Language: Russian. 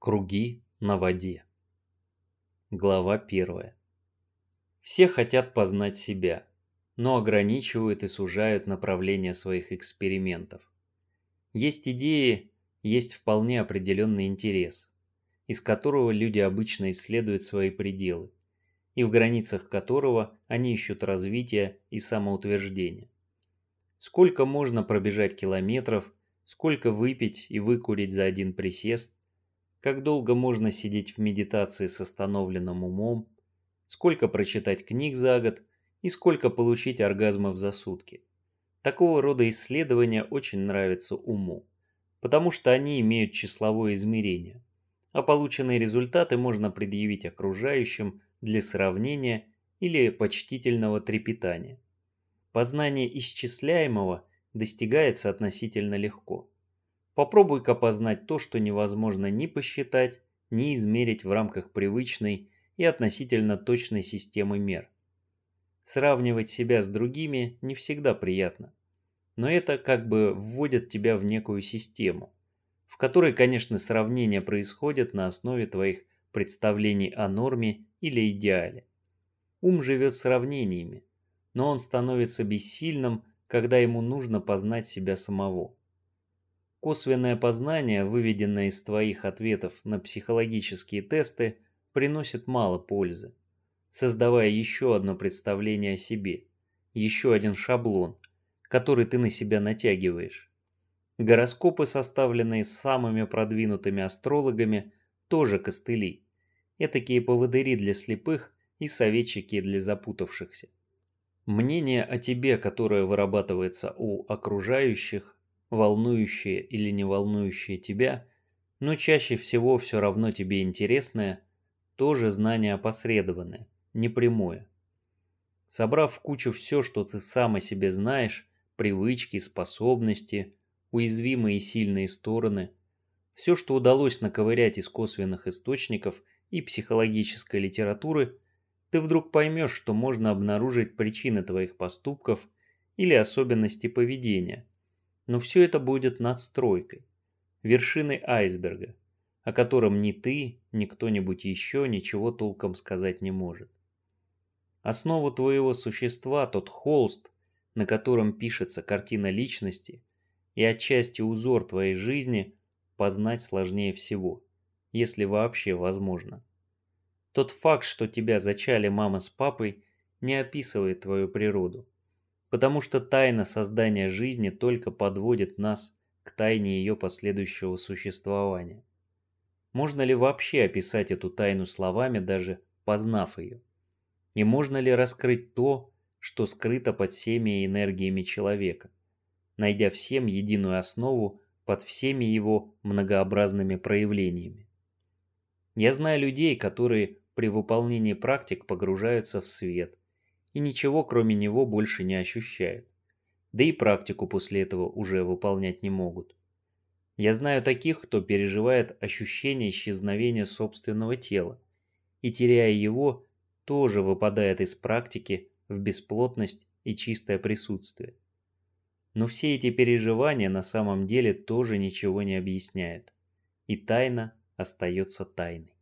Круги на воде. Глава 1. Все хотят познать себя, но ограничивают и сужают направление своих экспериментов. Есть идеи, есть вполне определенный интерес, из которого люди обычно исследуют свои пределы, и в границах которого они ищут развития и самоутверждения. Сколько можно пробежать километров, сколько выпить и выкурить за один присест, как долго можно сидеть в медитации с остановленным умом, сколько прочитать книг за год и сколько получить оргазмов за сутки. Такого рода исследования очень нравятся уму, потому что они имеют числовое измерение, а полученные результаты можно предъявить окружающим для сравнения или почтительного трепетания. Познание исчисляемого достигается относительно легко. Попробуй-ка познать то, что невозможно ни посчитать, ни измерить в рамках привычной и относительно точной системы мер. Сравнивать себя с другими не всегда приятно. Но это как бы вводит тебя в некую систему, в которой, конечно, сравнения происходят на основе твоих представлений о норме или идеале. Ум живет сравнениями, но он становится бессильным, когда ему нужно познать себя самого. Косвенное познание, выведенное из твоих ответов на психологические тесты, приносит мало пользы, создавая еще одно представление о себе, еще один шаблон, который ты на себя натягиваешь. Гороскопы, составленные самыми продвинутыми астрологами, тоже костыли, этакие поводыри для слепых и советчики для запутавшихся. Мнение о тебе, которое вырабатывается у окружающих, волнующее или не волнующее тебя, но чаще всего все равно тебе интересное, тоже знание опосредованное, непрямое. Собрав в кучу все, что ты сам о себе знаешь, привычки, способности, уязвимые и сильные стороны, все, что удалось наковырять из косвенных источников и психологической литературы, ты вдруг поймешь, что можно обнаружить причины твоих поступков или особенности поведения – но все это будет надстройкой, вершиной айсберга, о котором ни ты, ни кто-нибудь еще ничего толком сказать не может. Основу твоего существа, тот холст, на котором пишется картина личности, и отчасти узор твоей жизни познать сложнее всего, если вообще возможно. Тот факт, что тебя зачали мама с папой, не описывает твою природу потому что тайна создания жизни только подводит нас к тайне ее последующего существования. Можно ли вообще описать эту тайну словами, даже познав ее? И можно ли раскрыть то, что скрыто под всеми энергиями человека, найдя всем единую основу под всеми его многообразными проявлениями? Я знаю людей, которые при выполнении практик погружаются в свет, и ничего кроме него больше не ощущают. Да и практику после этого уже выполнять не могут. Я знаю таких, кто переживает ощущение исчезновения собственного тела, и теряя его, тоже выпадает из практики в бесплотность и чистое присутствие. Но все эти переживания на самом деле тоже ничего не объясняют, и тайна остается тайной.